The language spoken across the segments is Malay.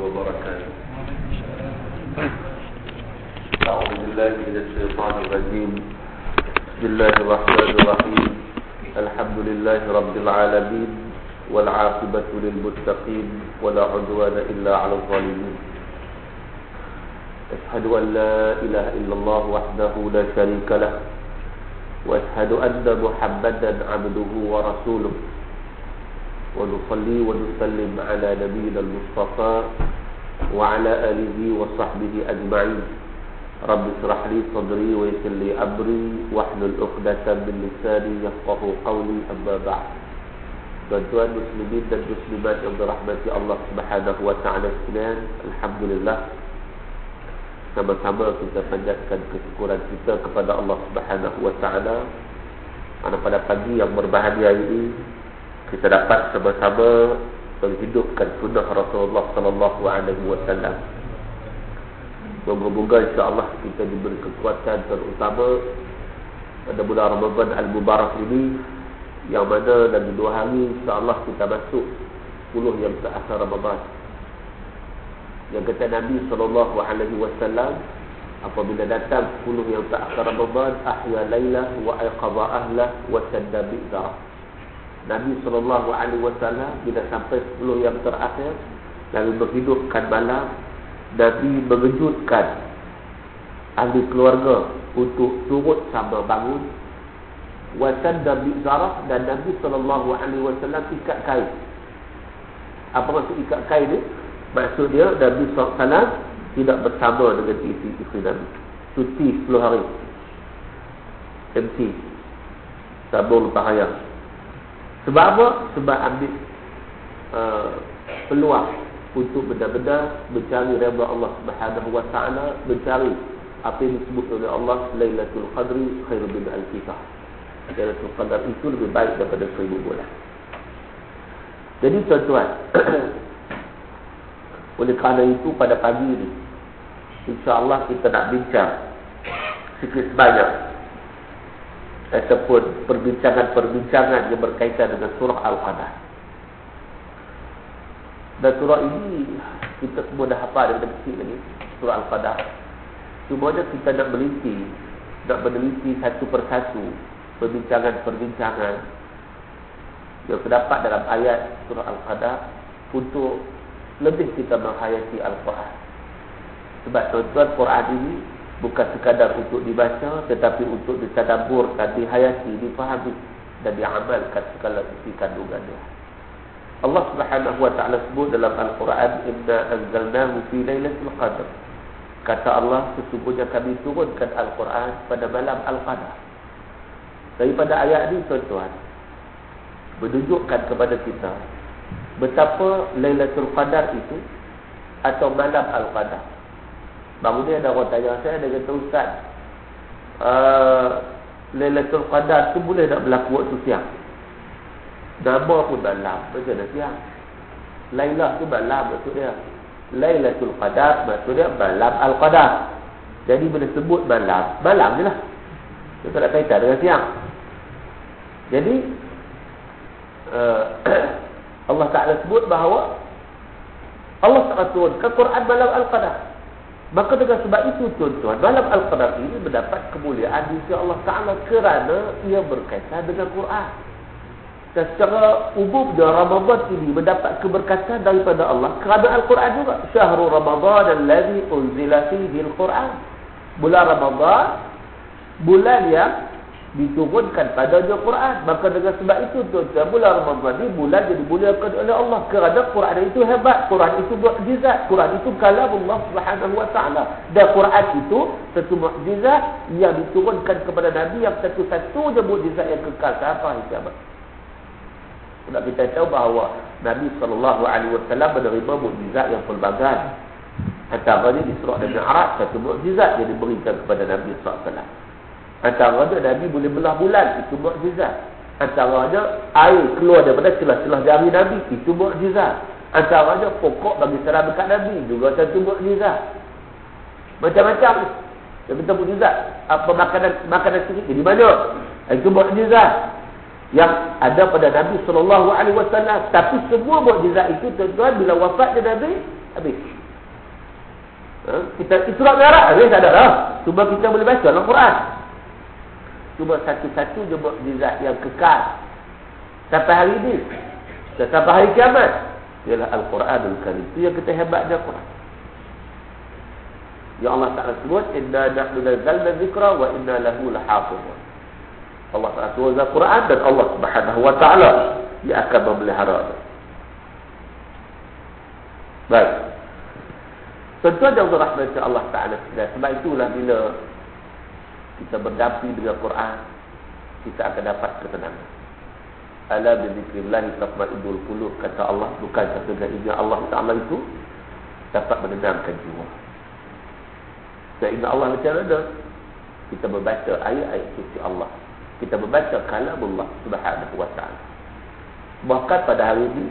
وبركاته. أعوذ بالله من الشيطان الرجيم. بسم الله الرحمن الرحيم. الحمد لله رب العالمين والعاقبة للمتقين ولا عدوان إلا على الظالمين. أشهد أن لا إله إلا الله وحده لا شريك له وأشهد أن محمدا عبده ورسوله. ونصلي ونسلم على نبينا المصطفى وعلى آله وصحبه أجمعين رب اشرح لي صدري ويسر لي أمري واحلل عقدة من لساني يفقه قولي أما بعد Tuan-tuan muslimin dan muslimat yang dirahmati Allah Subhanahu wa taala sekalian, alhamdulillah sama-sama kita panjatkan kesyukuran kita kepada Allah Subhanahu wa taala. Pada pagi yang berbahagia ini kita dapat sama-sama menghidupkan sunnah Rasulullah sallallahu alaihi wasallam. Semoga insya-Allah kita diberi kekuatan terutama pada bulan Ramadan al-Mubarak ini yang mana dalam dua hari insya-Allah kita masuk 10 yang terakhir Ramadan. Yang kata Nabi sallallahu alaihi wasallam apabila datang 10 yang terakhir Ramadan ahya lailah wa ayqadha ahlah wa sadda bi'dha. Nabi sallallahu alaihi wasallam bila sampai 10 yang terakhir lalu menghidupkan malam Nabi mengejutkan ahli keluarga untuk turut sama bangun wasadda bi zarah dan Nabi sallallahu alaihi wasallam ikat kain. Apa maksud ikat kain ni? Maksud dia Nabi wasallam tidak bersama dengan isteri-isteri Nabi. Cuti 10 hari. MC. Sabung bahaya. Sebab apa? Sebab ambil uh, peluang untuk benar-benar mencari redha Allah Subhanahu wa taala, mencari apa yang disebut oleh Allah Lailatul Qadri khairu min al-fiqh. Lailatul Qadar itu lebih baik daripada seribu bulan. Jadi tuan-tuan, oleh kerana itu pada pagi ini, insya-Allah kita nak bincang sikit sebanyak ataupun perbincangan-perbincangan yang berkaitan dengan surah Al-Qadar. Dan surah ini kita semua dah hafal daripada kecil lagi, surah Al-Qadar. Cuma kita nak meliti, nak meneliti satu persatu perbincangan-perbincangan yang terdapat dalam ayat surah Al-Qadar untuk lebih kita menghayati Al-Quran. Sebab tuan-tuan Quran ini bukan sekadar untuk dibaca tetapi untuk ditadaburkan, dihayati, dipahami dan diamalkan segala isi kandungannya. Allah Subhanahu wa taala sebut dalam Al-Quran inna anzalnahu fi lailatul qadr. Kata Allah sesungguhnya kami turunkan Al-Quran pada malam Al-Qadar. Daripada ayat ini tuan-tuan menunjukkan kepada kita betapa Lailatul Qadar itu atau malam Al-Qadar. Baru ni ada orang tanya saya dia kata ustaz uh, Lailatul Qadar tu boleh tak berlaku waktu siang? Nama pun malam, macam mana siang? Lailah tu malam maksud dia. Lailatul Qadar maksud dia malam Al-Qadar. Jadi bila sebut malam, malam je lah. Dia tak ada kaitan dengan siang. Jadi uh, Allah Ta'ala sebut bahawa Allah Ta'ala turunkan Quran malam Al-Qadar. Maka dengan sebab itu tuan-tuan, malam Al-Qadar ini mendapat kemuliaan di sisi Allah Ta'ala kerana ia berkaitan dengan Quran. Dan secara umum dia ini mendapat keberkatan daripada Allah kerana Al-Quran juga. Syahrul Ramadan alladhi unzila fihi Al-Quran. Bulan Ramadan bulan yang diturunkan padanya Quran. Maka dengan sebab itu tuan-tuan bulan Ramadan ini bulan jadi dimuliakan oleh Allah kerana Quran itu hebat, Quran itu mukjizat, Quran itu kalam Allah Subhanahu wa taala. Dan Quran itu satu mukjizat yang diturunkan kepada nabi yang satu-satunya mukjizat yang kekal sampai kiamat. Sebab kita tahu bahawa Nabi sallallahu alaihi wasallam menerima mukjizat yang pelbagai. Antaranya di surah Al-Mi'raj satu mukjizat yang diberikan kepada Nabi sallallahu alaihi wasallam. Antaranya Nabi boleh belah bulan, itu mukjizat. Antaranya air keluar daripada celah-celah jari Nabi, itu mukjizat. Antaranya pokok bagi salam dekat Nabi, juga satu mukjizat. Macam-macam. Yang kita mukjizat. Apa makanan makanan sikit, jadi banyak. Itu mukjizat. Yang ada pada Nabi SAW. Tapi semua mukjizat itu, tuan-tuan, bila wafatnya Nabi, Habis. Ha? Kita itulah merah habis tak ada lah. Cuma kita boleh baca dalam Quran. Cuma satu-satu je mukjizat yang kekal. Sampai hari ini. Dan sampai hari kiamat. Ialah Al-Quranul Karim. Itu yang kita hebatnya Quran. Ya Allah Ta'ala sebut. Inna nahnu nazalna zikra wa inna lahu lahafuzun. Allah Ta'ala turunkan Quran dan Allah Subhanahu Wa Ta'ala dia akan memelihara. Baik. Tentu ada Allah rahmat Allah Ta'ala. Sebab itulah bila kita berdapi dengan Quran, kita akan dapat ketenangan. Ala bizikrillah tatma'innul qulub kata Allah bukan satu dengan Allah Ta'ala itu dapat menenangkan jiwa. Sehingga Allah macam mana? Kita membaca ayat-ayat suci Allah. Kita membaca kalam Allah Subhanahu wa taala. Bahkan pada hari ini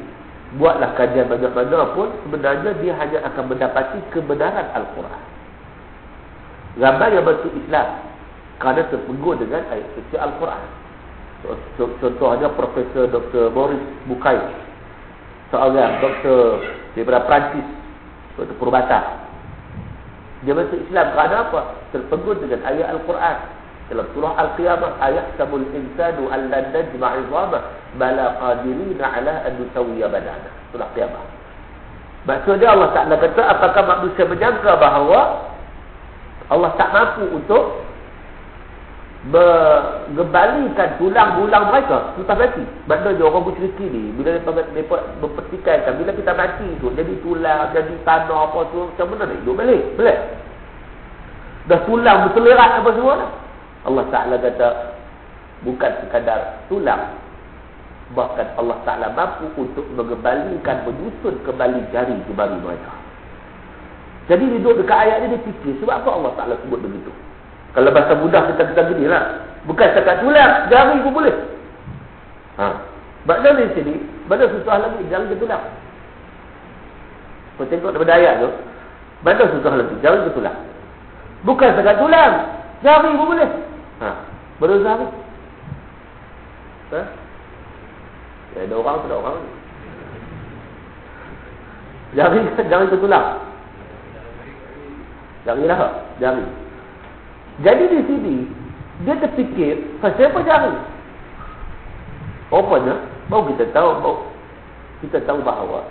buatlah kajian banyak-banyak pun sebenarnya dia hanya akan mendapati kebenaran Al-Quran. Ramai yang masuk Islam kerana terpegun dengan ayat suci Al-Quran. Contohnya Profesor Dr. Boris Bukai. Seorang doktor daripada Perancis. Doktor Purbata. Dia masuk Islam kerana apa? Terpegun dengan ayat Al-Quran. Dalam surah Al-Qiyamah ayat sabul insanu alla najma'i dhama bala qadirina ala an nusawwiya badana. Surah Qiyamah. Maksudnya Allah Taala kata apakah manusia menyangka bahawa Allah tak mampu untuk mengembalikan tulang-tulang mereka kita mati. Maknanya orang bercerita ni bila mereka, mereka mempertikaikan bila kita mati tu jadi tulang, jadi tanah apa tu macam mana nak hidup balik? Boleh? Dah tulang berselerat apa semua dah. Allah Ta'ala kata bukan sekadar tulang bahkan Allah Ta'ala mampu untuk mengembalikan menyusun kembali jari jemari mereka. Jadi duduk dekat ayat ni dia fikir sebab apa Allah Ta'ala sebut begitu? Kalau bahasa mudah kita kata gini lah. Bukan setakat tulang, jari pun boleh. Ha. Makna di sini, mana susah lagi, jari ke tulang. Kau tengok daripada ayat tu, mana susah lagi, jari ke tulang. Bukan setakat tulang, jari pun boleh. Ha. Mana jari? Ha? Ya, ada orang ada orang. Jari, jari ke tulang. Jari lah, jari. Jadi di sini dia terfikir pasal apa jari? Rupanya baru kita tahu baru kita tahu bahawa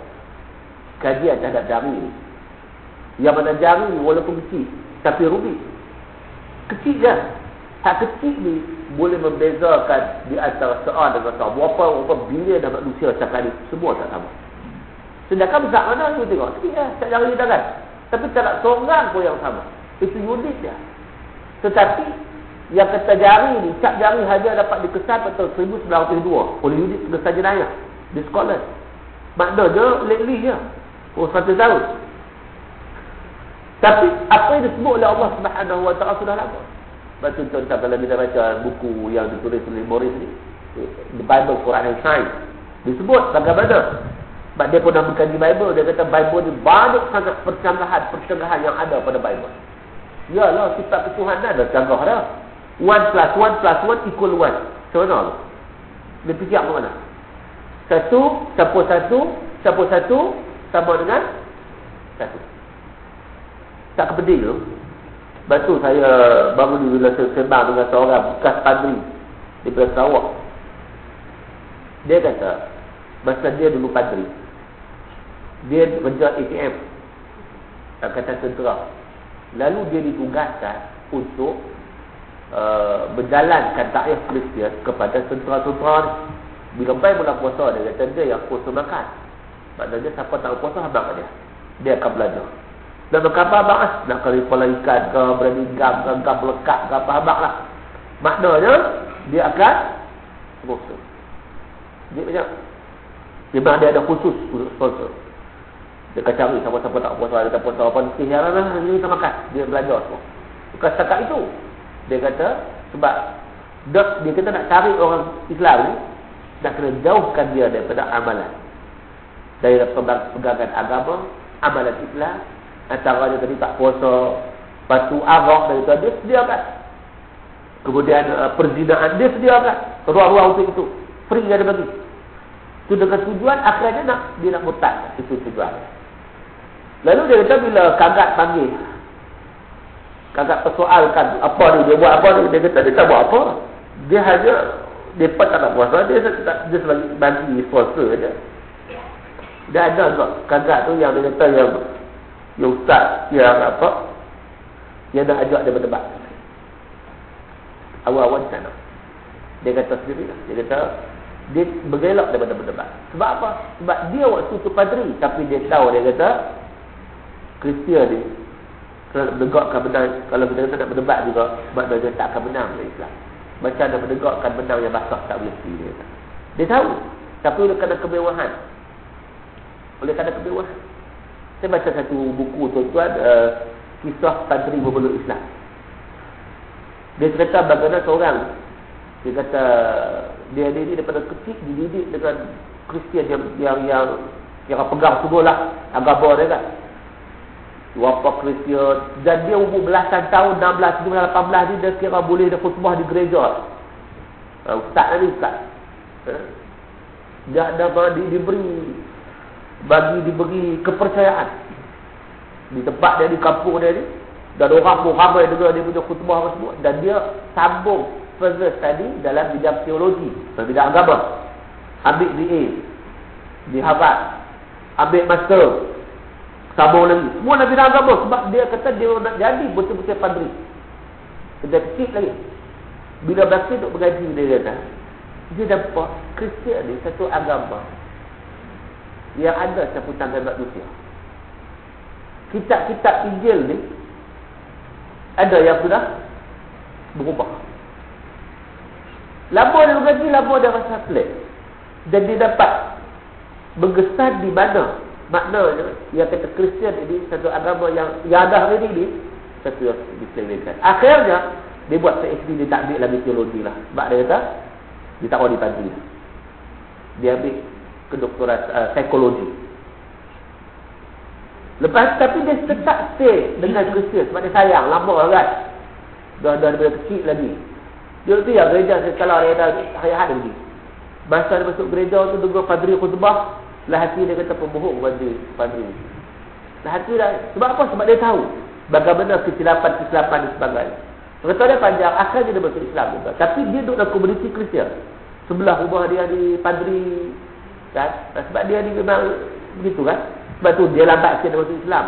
kajian terhadap jari ni yang mana jari walaupun kecil tapi rubi kecil je. Tak kecil ni boleh membezakan di antara seorang dengan seorang. Berapa berapa bilion dan manusia cakap ni semua tak sama. Sedangkan besar mana tu tengok. Sikit je. Tak jari tangan tapi tak nak seorang pun yang sama. Itu unik dia tetapi yang kata jari ni, cap jari hanya dapat dikesan pada 1902 oleh unit pengesan jenayah di Scotland. Maknanya lately je. Oh, satu tahun. Tapi apa yang disebut oleh Allah Subhanahu Wa Taala sudah lama. Batu contoh kalau kita baca buku yang ditulis oleh Morris ni, The Bible Quran and Science, disebut bagaimana sebab dia pernah mengkaji Bible, dia kata Bible ni banyak sangat percanggahan-percanggahan yang ada pada Bible. Ya lah sifat ketuhanan dah canggah dah. One plus one plus one equal one. Macam mana tu? Dia fikir apa mana? Satu, siapa satu, siapa satu, sama dengan satu. Tak kepedil tu. Lepas tu saya baru bila saya sembang dengan seorang bekas padri di Sarawak. Dia kata, masa dia dulu padri, dia kerja ATM. Kata tentera. Lalu dia ditugaskan untuk uh, berjalankan takyah Kristian kepada tentera-tentera ni. Bila baik mula puasa dia kata dia yang puasa makan. Maknanya siapa tak puasa habang dia. Dia akan belajar. Dan berkata abang lah. Nak kali kepala ikan ke, berani gam ke, gam lekat ke, apa abang lah. Maknanya, dia akan puasa. Dia macam, dia dia ada khusus untuk sponsor. Dia akan cari siapa-siapa tak puasa, dia tak puasa apa ni. Ya lah, ini kita makan. Dia belajar semua. Bukan setakat itu. Dia kata, sebab dia, kata nak cari orang Islam ni, nak kena jauhkan dia daripada amalan. Dari pegangan agama, amalan Islam, antara dia tadi tak puasa, batu arak dari tadi, dia sediakan. Kemudian uh, perzinaan dia sediakan. Ruang-ruang untuk itu. Free dia bagi. Itu dengan tujuan akhirnya nak dia nak mutat. Itu tujuan. Lalu dia kata bila kagat panggil. Kagat persoalkan apa ni, dia buat apa ni. Dia kata dia tak buat apa. Dia hanya, pun tak nak puasa. Dia, dia, dia sebagai bagi puasa je. Dia ada juga kagat tu yang dia kata yang, yang ustaz yang apa. Yang dah ajak dia berdebat. Awal-awal tak nak. Dia kata sendiri lah. Dia kata, dia bergelak daripada berdebat. Sebab apa? Sebab dia waktu tu padri. Tapi dia tahu, dia kata, Kristian ni, kalau nak berdegakkan menang, kalau kita kata nak berdebat juga, maknanya dia tak akan menang dalam Islam. Macam nak berdegakkan menang yang basah, tak boleh sendiri. Dia, dia tahu. Tapi oleh kerana kemewahan. Oleh kerana kemewahan. Saya baca satu buku tuan-tuan, uh, kisah padri berbelut Islam. Dia cerita bagaimana seorang dia kata dia ini daripada kecil dididik dengan Kristian yang yang yang kira pegang sungguhlah agama dia kan. Wapa Kristian dan dia umur belasan tahun 16, 17, 18 ni dia kira boleh dia khutbah di gereja. Uh, ustaz ni ustaz. Uh, dia ada di, diberi bagi diberi kepercayaan di tempat dia di kampung dia ni dan orang pun ramai dengar dia punya khutbah semua dan dia sambung further study dalam bidang teologi, dalam bidang agama. Ambil BA di Harvard. Ambil master. Sambung lagi. Semua dalam bidang agama sebab dia kata dia nak jadi betul-betul padri. Kerja kecil lagi. Bila berarti untuk bergaji dia kata, dia dapat Kristian ni satu agama yang ada caputan dan manusia. Kitab-kitab Injil ni ada yang sudah berubah. Lama dia bergaji, lama dia rasa pelik. Dan dia dapat bergesan di mana. Maknanya, yang kata Kristian ini, satu agama yang yang ada hari ini, satu yang diselekan. Akhirnya, dia buat PhD, dia tak ambil lagi teologi lah. Sebab dia kata, dia tak dipanggil. Dia ambil kedoktoran uh, psikologi. Lepas tapi dia tetap stay dengan Kristian sebab dia sayang lama kan. Dah dah daripada kecil lagi. Dia tu ya gereja kalau dia dah hayat lagi. Masa dia masuk gereja tu dengar padri khutbah, lah hati dia kata pembohong padri, padri. Lah hati dah sebab apa? Sebab dia tahu bagaimana kesilapan-kesilapan dan sebagainya. Kata dia panjang, akhirnya dia masuk Islam juga. Tapi dia duduk dalam komuniti Kristian. Sebelah rumah dia di padri. Kan? Sebab dia ni memang begitu kan. Sebab tu dia lambat sikit dia masuk Islam.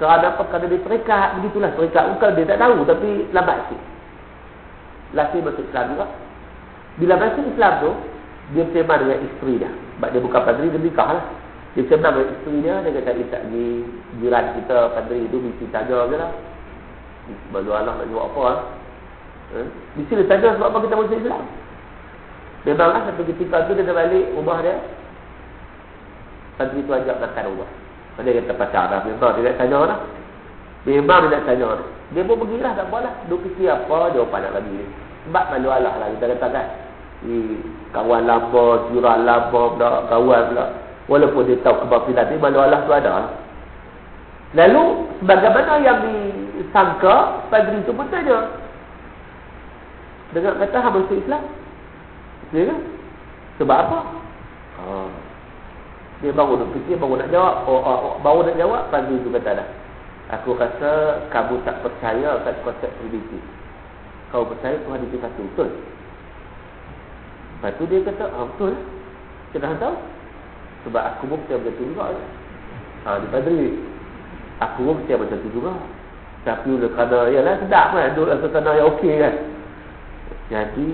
Kerana apa? Kerana dia terikat. Begitulah terikat. Bukan dia tak tahu tapi lambat sikit laki masuk Islam juga. Bila masuk Islam tu, dia bersama dengan isteri dia. Sebab dia bukan padri, dia nikah lah. Dia bersama dengan isteri dia, dia kata, dia tak pergi jiran kita, padri tu, mesti tanya je lah. Baru Allah nak jawab apa lah. Eh? Mesti dia tanya sebab apa kita masuk Islam. Memanglah satu ketika tu dia balik rumah dia. Padri tu ajak makan rumah. Dia kata pacar dah. Memang dia nak tanya lah. Memang dia nak tanya lah. Dia pun pergilah, tak apalah. Duk fikir apa, jawapan nak bagi dia. Sebab malu Allah lah kita kata kan. Ni kawan lama, jiran lama pula, kawan pula. Walaupun dia tahu kebatilan ni, malu Allah tu ada. Lalu, bagaimana yang disangka, pagi itu pun tanya. Dengar kata, hamba masuk Islam. Ya kan? Sebab apa? Ha. Dia baru nak fikir, baru nak jawab. Oh, oh, oh, baru nak jawab, pagi itu kata dah. Aku rasa kamu tak percaya kat konsep Trinity kau percaya Tuhan itu satu betul lepas tu dia kata ah, betul. Kita tahu. Sebab aku pun percaya macam tu juga. Ha, dia padri aku pun percaya macam tu juga. Tapi oleh kerana yalah sedap kan. Duduk rasa kerana yang okey kan. Jadi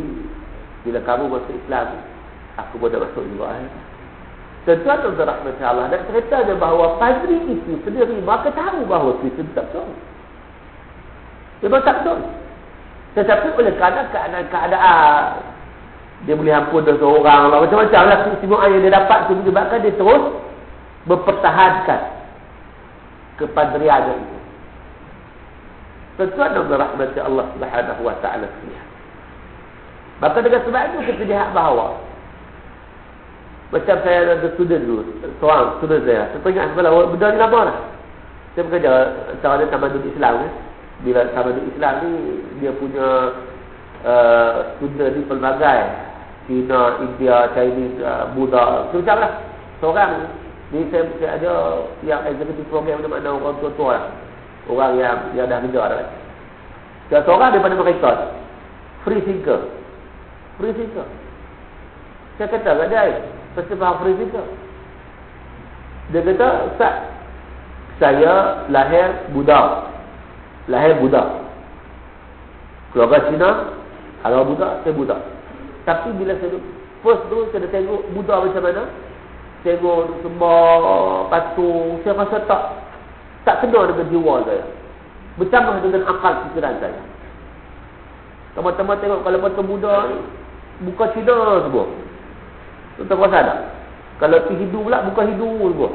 bila kamu masuk Islam aku pun dah masuk juga kan Tentu ada rahmat Allah dan cerita dia bahawa padri itu sendiri maka tahu bahawa itu tak betul. Dia tak betul. Tetapi oleh kerana keadaan-keadaan dia boleh ampun dosa orang lah. Macam-macam lah kesimpulan yang dia dapat itu menyebabkan dia terus mempertahankan kepadriannya itu. Tentu ada rahmat Allah Subhanahu wa taala Maka dengan sebab itu kita lihat bahawa macam saya ada student dulu, seorang student saya. Saya ingat sekolah, benda ni lama lah. Saya bekerja, cara dia tamadun Islam kan bila Tamadun Islam ni dia punya uh, student di pelbagai China, India, Chinese, uh, Buddha macam lah seorang Ni saya, saya ada yang executive program mana orang tua-tua lah. Orang yang yang dah kerja dah. Dia seorang daripada mereka free thinker. Free thinker. Saya kata kat dia, pasti faham free thinker. Dia kata, Ustaz, saya lahir Buddha. Lahir Buddha. Keluarga Cina, kalau Buddha, saya Buddha. Tapi bila saya first tu, saya dah tengok Buddha macam mana, tengok sembah patung, saya rasa tak tak kena dengan jiwa saya. Bercampur dengan akal fikiran saya. Teman-teman tengok kalau patung Buddha ni, buka Cina semua. Tuan-tuan rasa tak? Kalau pergi hidu pula, buka hidu semua.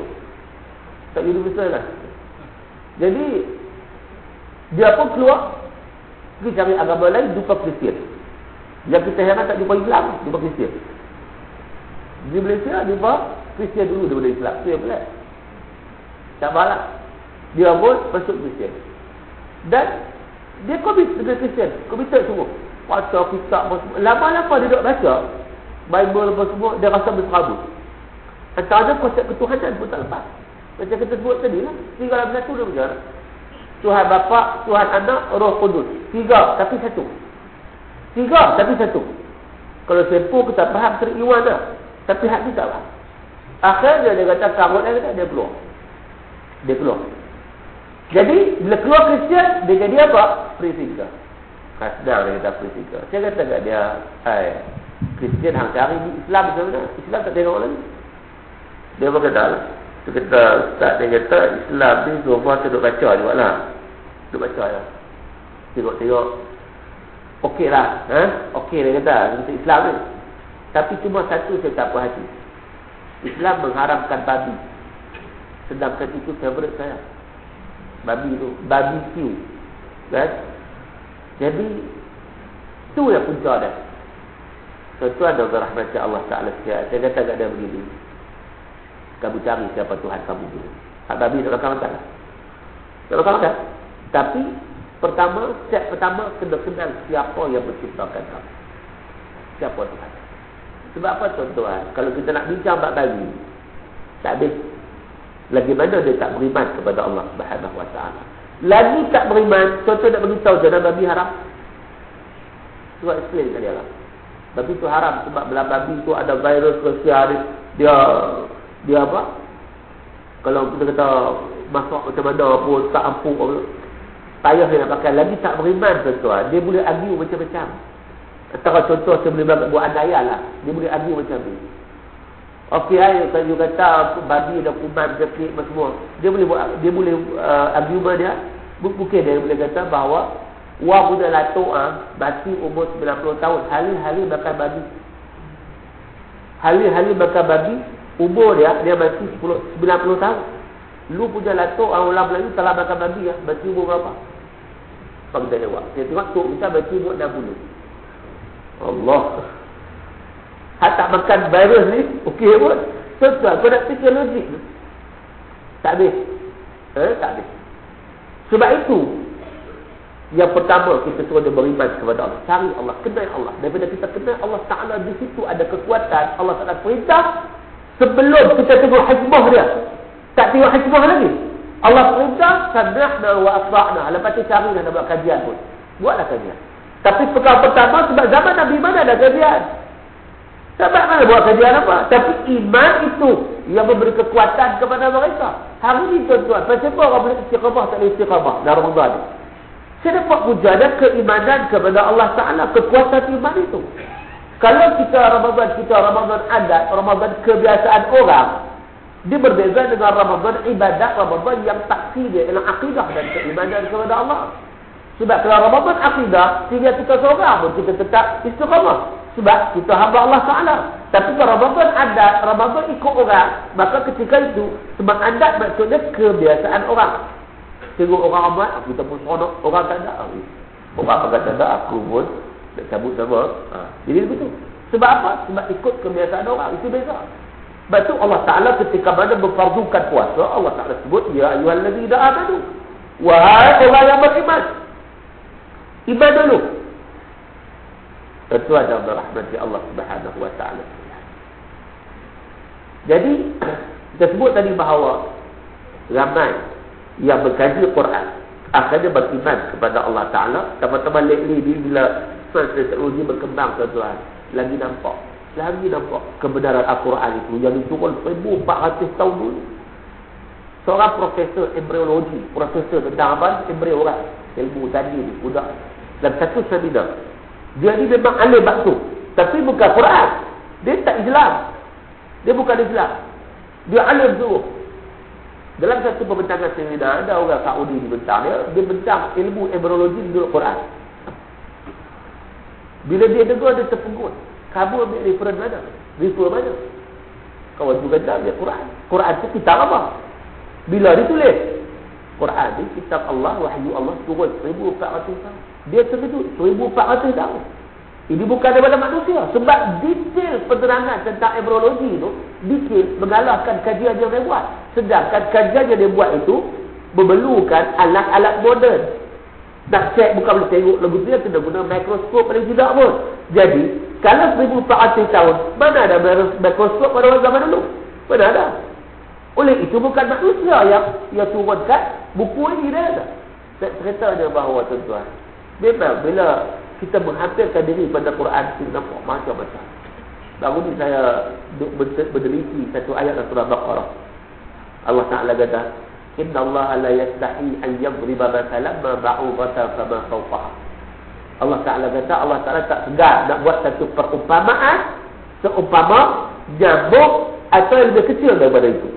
Tak hidu besar lah. Jadi, dia pun keluar, pergi cari agama lain, jumpa Kristian. Yang kita heran tak jumpa Islam, jumpa Kristian. Di Malaysia, jumpa Kristian dulu daripada Islam. Itu yang pelik. Tak malah. Dia pun masuk Kristian. Dan dia komit dengan Kristian. Komited semua. Baca kitab Lama-lama dia duduk baca. Bible apa semua. Dia rasa berserabut. Antara konsep ketuhanan pun tak lepas. Macam kita sebut tadi lah. Tiga dalam satu dia berjalan. Tuhan bapa, Tuhan anak, roh kudus. Tiga tapi satu. Tiga tapi satu. Kalau sempuh kita faham teriwan lah. Tapi hati tak faham. Akhirnya dia kata kabut dia, dia keluar. Dia keluar. Jadi bila keluar Kristian dia jadi apa? Thinker. Kasdar dia kata thinker. Saya kata kat dia, hai Kristian hang cari di Islam mana? Islam tak tengok lagi. Dia berkata, dia kata, Ustaz dia kata Islam ni semua saya duduk baca juga lah. Duduk baca ya. Tengok-tengok. Okey lah. Ha? Okey dia kata, untuk Islam ni. Tapi cuma satu saya tak puas hati. Islam mengharamkan babi. Sedangkan itu favorite saya. Babi itu. Babi Q. Kan? Jadi, itu yang punca dia. Tentu ada rahmat Allah Ta'ala. Saya kata kat dia begini. Kamu cari siapa Tuhan kamu dulu. Hak babi tak makan. Tak makan. Tapi, pertama, step pertama, kena kenal siapa yang menciptakan kamu. Siapa Tuhan. Sebab apa tuan-tuan? Kalau kita nak bincang bab babi, tak habis. Lagi mana dia tak beriman kepada Allah Subhanahu Taala. Lagi tak beriman, contoh nak beritahu jangan babi haram. Cuba explain kat dia lah. Babi tu haram sebab belah babi tu ada virus kesian dia, dia apa? Kalau kita kata masak macam mana pun tak ampuh payah dia nak pakai lagi tak beriman tuan-tuan. Dia boleh argue macam-macam. Antara contoh saya boleh buat andaian lah. Dia boleh argue macam ni. Okey ayo kalau you kata babi ada kuman jepit semua. Dia boleh buat dia boleh uh, argument dia. Mungkin dia boleh kata bahawa wa budak latuk ah bati umur 90 tahun hari-hari makan babi. Hari-hari makan babi umur dia dia mati 10 90 tahun. Lu punya latuk ah ulang Melayu telah makan babi ya. Bati umur berapa? Pak dia jawab. Dia tengok tu kita bati umur 60. Allah. Hak tak makan virus ni, okey pun. Tuan-tuan, kau nak fikir logik Tak habis. Eh, tak habis. Sebab itu, yang pertama kita suruh dia beriman kepada Allah. Cari Allah, kenal Allah. Daripada kita kenal Allah Ta'ala di situ ada kekuatan. Allah Ta'ala perintah. Sebelum kita tengok hikmah dia. Tak tengok hikmah lagi. Allah perintah, sadnahna wa asra'na. Lepas tu cari nak buat kajian pun. Buatlah kajian. Tapi perkara pertama sebab zaman Nabi mana ada kajian. Sebab mana buat kajian apa? Tapi iman itu yang memberi kekuatan kepada mereka. Hari ini tuan-tuan, kenapa orang boleh istiqamah tak boleh istiqamah dalam Ramadan ini? Saya dapat puja dan keimanan kepada Allah Ta'ala, kekuatan iman itu. Kalau kita Ramadan, kita Ramadan adat, Ramadan kebiasaan orang, dia berbeza dengan Ramadan ibadat, Ramadan yang taksi dia dalam akidah dan keimanan kepada Allah. Sebab kalau Ramadan akidah, tinggal kita seorang pun kita tetap istiqamah. Sebab kita hamba Allah Ta'ala. Tapi kalau Ramadan adat, Ramadan ikut orang, maka ketika itu, sebab adat maksudnya kebiasaan orang. Tengok orang ramai, kita pun seronok, orang tak ada. Orang apa kata tak, aku pun nak cabut sama. Ha. Jadi begitu. Sebab apa? Sebab ikut kebiasaan orang, itu beza. Sebab itu Allah Ta'ala ketika mana berfardukan puasa, Allah Ta'ala sebut, Ya ayuhal ladhi da'amadu. Wahai orang yang beriman. Iman dulu. Tentu ada rahmat Allah Subhanahu wa taala. Jadi Kita sebut tadi bahawa ramai yang berkaji Quran akhirnya beriman kepada Allah Ta'ala teman-teman lately bila sains teknologi berkembang tuan-tuan lagi nampak lagi nampak kebenaran Al-Quran itu. Yang diturun 1400 tahun dulu. Seorang profesor embryologi profesor tentang apa orang. Ilmu tadi ni budak. Dan satu seminar. Dia ni memang alim waktu tapi bukan Quran. Dia tak Islam. Dia bukan Islam. Dia alim tu dalam satu pembentangan seminar, ada orang Saudi dibentang dia, dia bentang ilmu embryologi di Quran. Bila dia dengar, dia terpenggut. Kamu ambil reference mana? Refer mana? Kawan juga tak ambil Quran. Quran itu kitab apa? Bila ditulis? Quran ini kitab Allah, wahyu Allah turun 1400 tahun. Dia terkejut, 1400 tahun. Ini bukan daripada manusia. Sebab detail penerangan tentang embryologi itu, detail mengalahkan kajian yang dia buat. Sedangkan kajian yang dia buat itu, memerlukan alat-alat moden. Nak cek bukan boleh tengok lagu dia, kena guna mikroskop paling tidak pun. Jadi, kalau 1400 tahun, mana ada mikroskop pada zaman dulu? Mana ada? Oleh itu bukan manusia yang yang turunkan buku ini dia ada. Saya cerita dia bahawa tuan-tuan. Memang bila kita menghampirkan diri pada Quran kita nampak macam-macam. Baru ni saya berdeliti satu ayat dalam surah Baqarah. Allah Taala kata, "Inna Allah la yastahi an yadriba mathalan ma ba'udatan fama fawqaha." Allah Taala kata Allah Taala tak segan nak buat satu perumpamaan seumpama nyamuk atau yang lebih kecil daripada itu.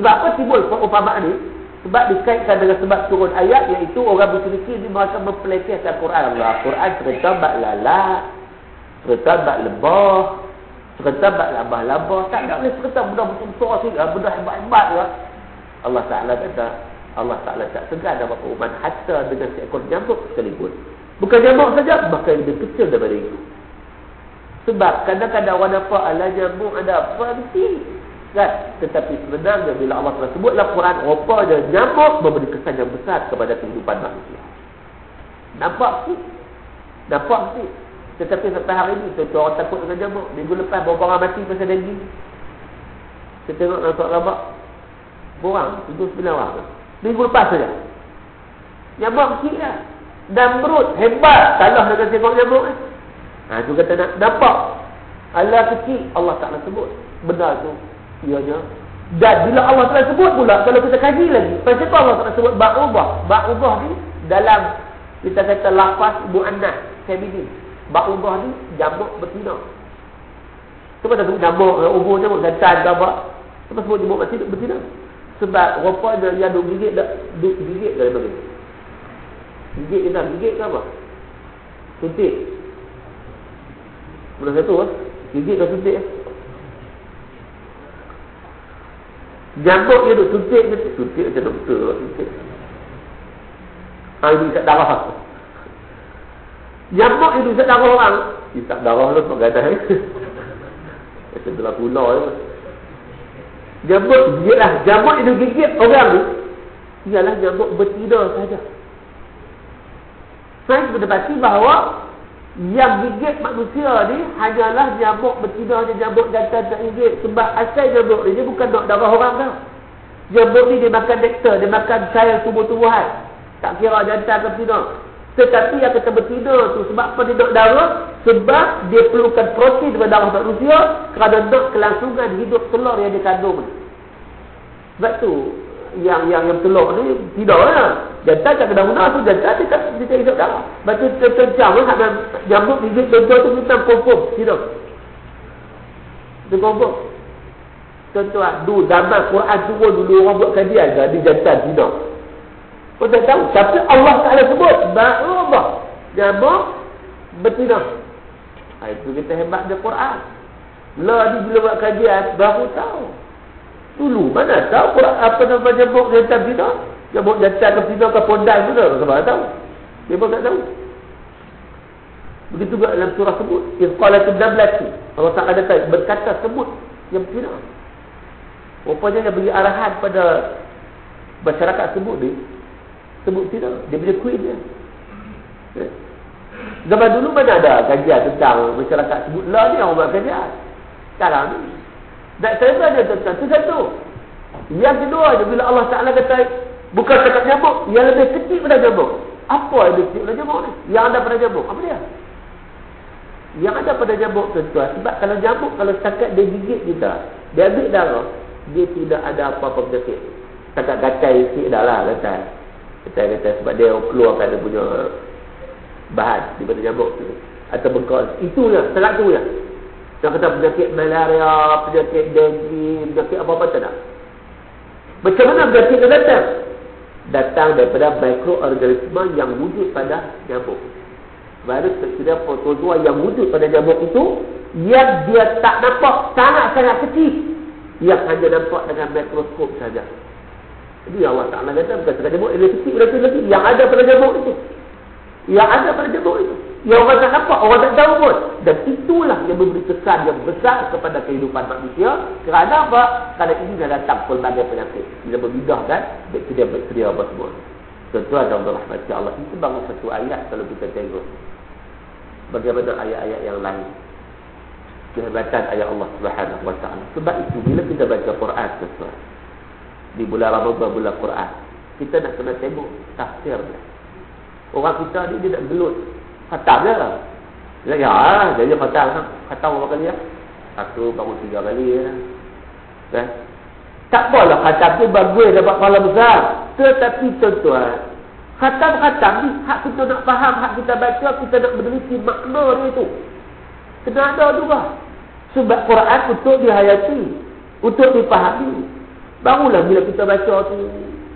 Sebab apa timbul perumpamaan ini? Sebab dikaitkan dengan sebab turun ayat iaitu orang bersedekah ni merasa mempelekehkan Quran Allah. Quran cerita bak lalat, cerita bak lebah, cerita bak labah-labah. Tak ada boleh cerita benda betul-betul sih, benda hebat-hebat juga. Allah Ta'ala kata, Allah Ta'ala tak segan dapat umat hatta dengan seekor nyamuk sekalipun. Bukan nyamuk saja, bahkan lebih kecil daripada itu. Sebab kadang-kadang orang nampak ala nyamuk ada nanti kan? Tetapi sebenarnya bila Allah telah sebut dalam Quran rupanya nyamuk memberi kesan yang besar kepada kehidupan manusia. Nampak sih? Nampak sih? Tetapi sampai hari ini tu orang takut dengan nyamuk. Minggu lepas beberapa orang mati pasal daging. Kita tengok dalam rabak. Borang, itu sembilan orang. Minggu lepas saja. Nyamuk kecil lah. Dan berut, hebat. Salah dengan tengok nyamuk eh. Ha, tu kata nak nampak. Allah kecil, Allah tak nak sebut. Benar tu ianya dan bila Allah telah sebut pula kalau kita kaji lagi pasal apa Allah telah sebut ba'ubah ba'ubah ni dalam kita kata lafaz mu'annas feminin ba'ubah ni jamak betina sebab tak sebut jamak ubur jamak gantan apa sebab sebut jamak betina sebab rupanya yang duk gigit dah duk gigit dari mana gigit kita gigit ke apa suntik Mula satu eh? Gigit ke suntik eh? Jambuk dia duk suntik ke suntik macam doktor suntik. Ha ini kat darah. Jambuk dia duk darah orang. Dia darah lu tak gadah eh. Macam dalam pulau je. Jambuk dia lah. Jambuk dia gigit orang ni. Ialah jambuk betina saja. Saya berdebati bahawa yang gigit manusia ni hanyalah nyamuk betina je nyamuk jantan tak gigit sebab asal nyamuk ni dia bukan nak darah orang tau nyamuk ni dia makan nektar dia makan sel tumbuh-tumbuhan tak kira jantan ke betina tetapi yang kata betina tu sebab apa dia nak darah sebab dia perlukan protein daripada darah manusia kerana nak kelangsungan hidup telur yang dia kandung sebab tu yang yang yang telur ni tidak lah. Jantan tak kena guna tu jantan dia tak dia hidup darah. Batu tercam lah ada nyamuk gigit contoh tu kita confirm tidak. Dia confirm. Contoh du zaman Quran dulu orang buat kajian dah di jantan tidak. Kau tak tahu tapi Allah Taala sebut Allah nyamuk betina. Ha, itu kita hebat di Quran. Lah di bila buat kajian baru tahu. Dulu mana tahu apa nama jambuk jantan kita? Jambuk jantan ke kita ke pondai tu dah. Sebab tahu. Dia pun tak tahu. Begitu juga dalam surah sebut. Izqalatul Nablati. Allah tak ada berkata sebut yang betina. Rupanya dia beri arahan pada masyarakat sebut ni. Sebut tidak. Dia punya kuih dia. Ya. Zaman dulu mana ada kajian tentang masyarakat sebut lah ni orang buat kajian. Sekarang ni Tak selesa dia tuan-tuan. Itu satu. Yang kedua je bila Allah Ta'ala kata bukan cakap nyamuk. Yang lebih kecil pada nyamuk. Apa yang lebih kecil pada nyamuk ni? Yang ada pada nyamuk. Apa dia? Yang ada pada nyamuk tuan-tuan. Sebab kalau nyamuk kalau setakat dia gigit kita. Dia ambil darah. Dia tidak ada apa-apa penyakit. Setakat gatai sikit dah lah gatai. Gatai-gatai sebab dia keluarkan dia punya bahan daripada nyamuk tu. Atau bengkak. Itulah. Setakat tu lah. Yang kata penyakit malaria, penyakit dengue, penyakit apa-apa tak nak. Macam mana penyakit itu datang? Datang daripada mikroorganisme yang wujud pada nyamuk. Virus tersedia protozoa yang wujud pada nyamuk itu yang dia tak nampak sangat-sangat kecil. Yang hanya nampak dengan mikroskop saja. Jadi Allah Ta'ala kata bukan sekadar nyamuk, ini kecil berarti lagi. Yang ada pada nyamuk itu. Yang ada pada nyamuk itu. Yang orang tak nampak, orang tak tahu pun. Dan itulah yang memberi kesan yang besar kepada kehidupan manusia. Kerana apa? Kerana ini dah datang pelbagai penyakit. Bila membidahkan bakteria-bakteria apa semua. Tuan-tuan dan rahmat Allah. Itu baru satu ayat kalau kita tengok. Bagaimana ayat-ayat yang lain. Kehebatan ayat Allah Subhanahu Wa Taala. Sebab itu bila kita baca Quran tuan di bulan Ramadan bulan Quran, kita nak kena tengok tafsir dia. Orang kita ni dia nak gelut khatam je lah. Dia ya, jadi khatam kan. Khatam berapa kali ya? Satu, bangun tiga kali ya. Kan? Tak boleh khatam tu bagus dapat pahala besar. Tetapi tuan-tuan, khatam-khatam ni hak kita nak faham, hak kita baca, kita nak meneliti makna dia tu. Kena ada juga. Sebab Quran untuk dihayati. Untuk dipahami. Barulah bila kita baca tu,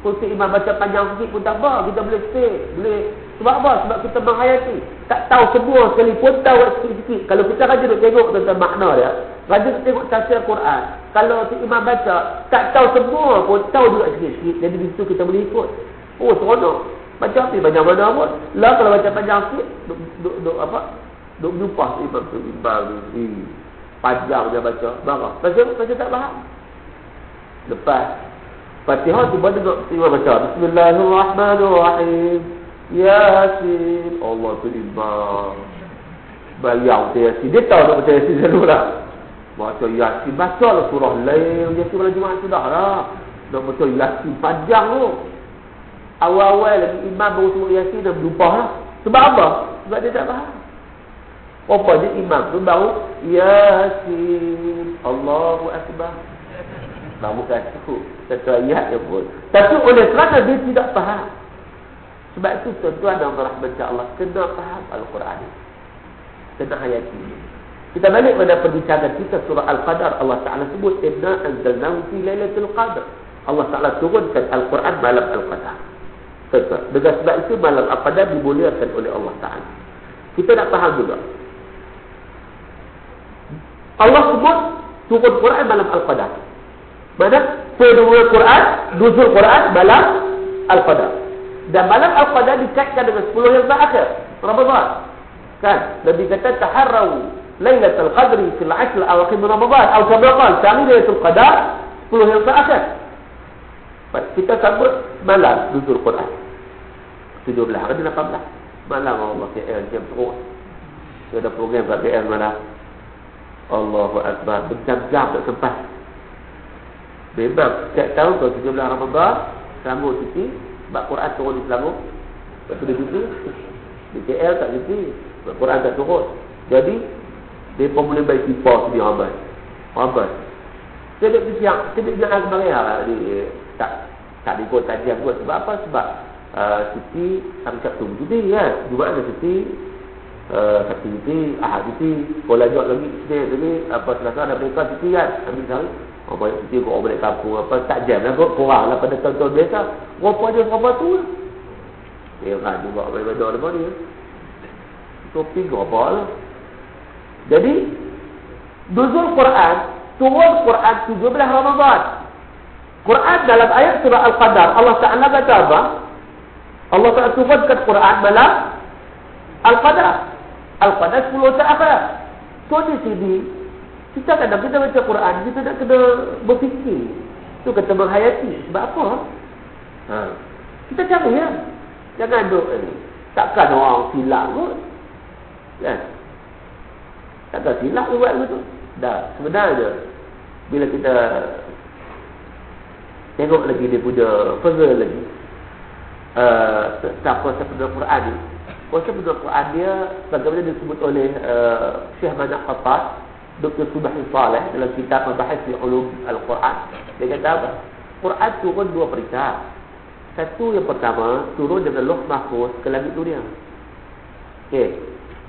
Kursi imam baca panjang sikit pun tak apa. Kita boleh stay. Boleh. Sebab apa? Sebab kita menghayati. Tak tahu semua sekali pun tahu sikit-sikit. Kalau kita rajin nak tengok tentang makna dia. Rajin tengok tafsir Quran. Kalau si imam baca. Tak tahu semua pun tahu juga sikit-sikit. Jadi di situ kita boleh ikut. Oh seronok. Baca apa? Banyak mana pun. Lah kalau baca panjang sikit. Duk, duk, duk apa? Duk jumpa imam tu. Imam ni. Panjang dia baca. Barang. Pasal, pasal tak faham. Lepas. Fatihah tiba duduk tiba baca Bismillahirrahmanirrahim. Yasin. Allah tu imam Bayang tu Yasin. Dia tahu nak baca Yasin selalu lah Baca Yasin Baca lah surah lain. Yasin pada Jumat sudah lah. Nak baca Yasin panjang tu. Awal-awal lagi imam baru suruh Yasin Dan berubah lah. Sebab apa? Sebab dia tak faham. Apa dia imam tu baru Yasin. Allahu Akbar Baru satu Satu ayat je pun. Tapi oleh kerana dia tidak faham. Sebab itu tuan-tuan dan rahmat Allah Kena faham Al-Quran. Kena ayat ini Kita balik pada perbincangan kita Surah Al-Qadar Allah Ta'ala sebut Inna anzalnahu fi laylatul qadar Allah Ta'ala turunkan Al-Quran malam Al-Qadar. Dengan sebab itu malam Al-Qadar dimuliakan oleh Allah Ta'ala. Kita nak faham juga. Allah sebut turun Quran malam Al-Qadar mana? Turun Quran, nuzul Quran malam Al-Qadar. Dan malam Al-Qadar dikaitkan dengan 10 yang terakhir. Ramadan. Kan? Nabi kata taharrau Lailatul Qadri fil Ramadan atau kama qala cari Lailatul Qadar 10 yang terakhir. Kita sambut malam nuzul Quran. 17 hari 18. Malam Allah KL jam teruk. Ada program kat KL malam. Allahu Akbar. Berjam-jam tak sempat. Memang setiap tahun kalau 17 Ramadan Selangor cuti Sebab Quran turun di Selangor Lepas tu dia cuti. Di KL tak cuti Sebab Quran tak turun. Jadi Dia pun boleh bagi pipa sendiri ramai Ramai Saya nak siang Saya nak siang kemarin lah di, Tak Tak ikut kajian pun. Sebab apa? Sebab uh, Cuti Sampai Sabtu cuti kan Jumat ada cuti uh, Sabtu cuti Ahad cuti Kalau lanjut lagi Senin lagi Apa selasa ada mereka cuti kan Ambil sehari Orang banyak cuti kau balik kampung apa tak jam lah kau kurang lah pada tahun-tahun biasa. Berapa dia berapa tu lah. Dia kan juga balik pada lepas dia. Topi apa lah. Jadi Nuzul Quran turun Quran 17 Ramadan. Quran dalam ayat surah Al-Qadar Allah Ta'ala kata apa? Allah Ta'ala turunkan Quran malam Al-Qadar. Al-Qadar 10 terakhir. So di sini kita kadang kita baca Quran, kita nak kena berfikir. Itu kata menghayati. Sebab apa? Ha. Kita cari ya. Jangan duduk ni. Takkan orang silap kot. Kan? Takkan silap buat tu. Dah, sebenarnya. bila kita tengok lagi dia punya further lagi uh, kuasa penuh Quran ni kuasa Quran dia bagaimana disebut oleh uh, Syekh Manak Khattar Dr. Subahi Saleh dalam kitab membahas di ulum Al-Quran dia kata apa? Quran turun dua peringkat satu yang pertama turun dengan loh mahfuz ke langit dunia okay.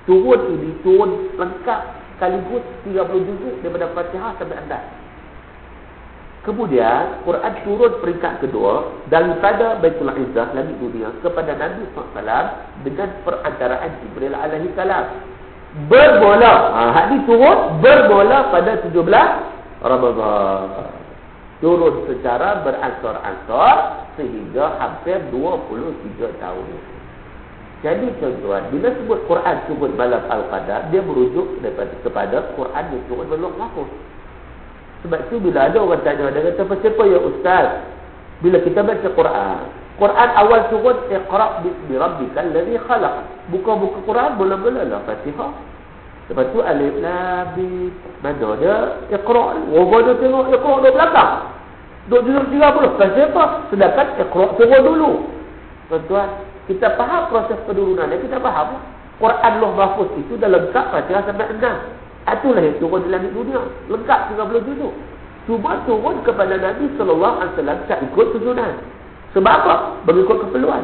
turun ini turun lengkap sekaligus 30 juzuk daripada Fatihah sampai anda Kemudian Quran turun peringkat kedua daripada Baitul Izzah langit dunia kepada Nabi SAW dengan perantaraan Jibril alaihi salam. Bermula, ha, hadis turun bermula pada 17 Ramadhan. Turun secara beransur-ansur sehingga hampir 23 tahun. Jadi tuan-tuan, bila sebut Quran turun malam Al-Qadar, dia merujuk daripada kepada Quran yang turun malam Mahfuz. Sebab tu bila ada orang tanya dia kata siapa ya ustaz? Bila kita baca Quran, Quran awal turun Iqra bismi rabbikal ladzi khalaq. Buka-buka Quran mula-mula lah Fatihah. Lepas tu alif lam mim. Mana dia? Iqra. Orang dia tengok Iqra di belakang. Duk juzuk 30. Pasal apa? Sedangkan Iqra turun dulu. Tuan-tuan, kita faham proses penurunan ni, kita faham. Quran Allah Mahfuz itu dah lengkap Fatihah sampai 6. Itulah yang turun langit dunia. Lengkap 30 juzuk. Cuma turun kepada Nabi SAW tak ikut susunan. Sebab apa? Mengikut keperluan.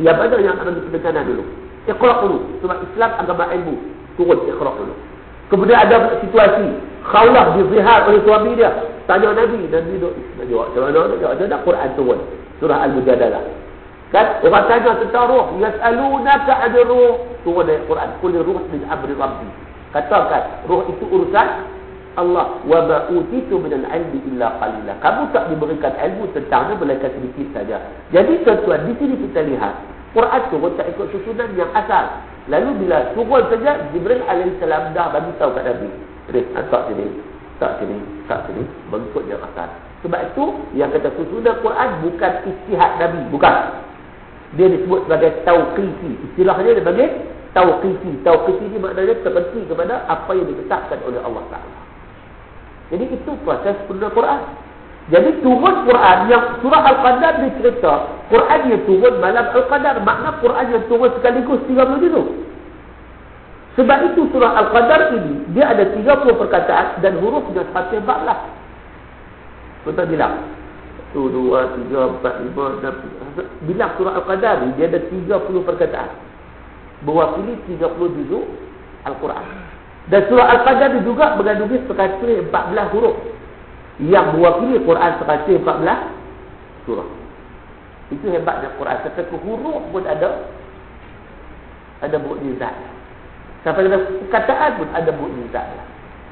Yang mana yang akan diperdekanan dulu? Ikhrak dulu. Sebab Islam agama ilmu. Turun ikhrak dulu. Kemudian ada situasi. Khawlah dizihar oleh suami dia. Tanya Nabi. Nabi duduk. Nabi jawab. Macam mana? Jawab. Ada Quran turun. Surah Al-Mujadalah. Kan? Orang tanya tentang ruh. Yas'alunaka ada ruh. Turun dari Quran. Kuli ruh bin Abri Rabbi. Katakan, roh itu urusan Allah. Wa ma utitu minal ilmi illa qalila. Kamu tak diberikan ilmu tentangnya melainkan sedikit saja. Jadi tuan-tuan, di sini kita lihat Quran turun tak ikut susunan yang asal. Lalu bila turun saja Jibril alaihissalam dah bagi tahu kat Nabi. Jadi, tak sini, tak sini, tak sini, mengikut yang asal. Sebab itu yang kata susunan Quran bukan istihad Nabi, bukan. Dia disebut sebagai tauqifi. Istilahnya dia bagi tauqifi. Tauqifi ini maknanya terpenting kepada apa yang ditetapkan oleh Allah Taala. Jadi itu proses penulisan Quran. Jadi turun Quran yang surah Al-Qadar dicerita, Quran yang turun malam Al-Qadar, makna Quran yang turun sekaligus 30 juzuk. Sebab itu surah Al-Qadar ini dia ada 30 perkataan dan hurufnya 114. Kita bilang 1 2 3 4 5 6 bilang surah Al-Qadar ini dia ada 30 perkataan mewakili 30 juzuk Al-Quran. Dan surah Al-Qadar juga mengandungi sekali 14 huruf yang mewakili Quran sekali 14 surah. Itu hebatnya Quran. Setiap huruf pun ada ada mukjizat. Sampai dengan perkataan pun ada mukjizat.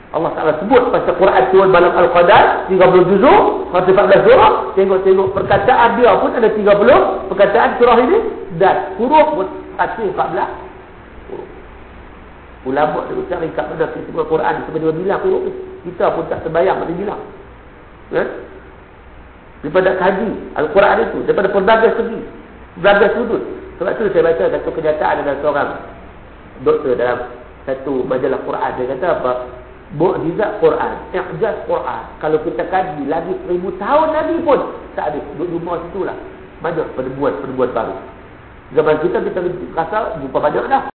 Allah Taala sebut pasal Quran turun malam Al-Qadar 30 juzuk, 14 surah. Tengok-tengok perkataan dia pun ada 30 perkataan surah ini dan huruf pun Kata 14 Ulama dia cari kat mana Kita Quran Sampai dia bilang huruf Kita pun tak terbayang Dia bilang. Ya? Daripada kaji Al-Quran itu Daripada pelbagai segi Pelbagai sudut. Sebab tu saya baca Satu kenyataan dengan seorang Doktor dalam Satu majalah Quran. Dia kata apa? Mu'jizat Quran Iqjaz Quran. Kalau kita kaji Lagi seribu tahun lagi pun Tak ada Duduk rumah situ lah Banyak perbuat Perbuat baru. Zaman kita kita rasa jumpa banyak dah.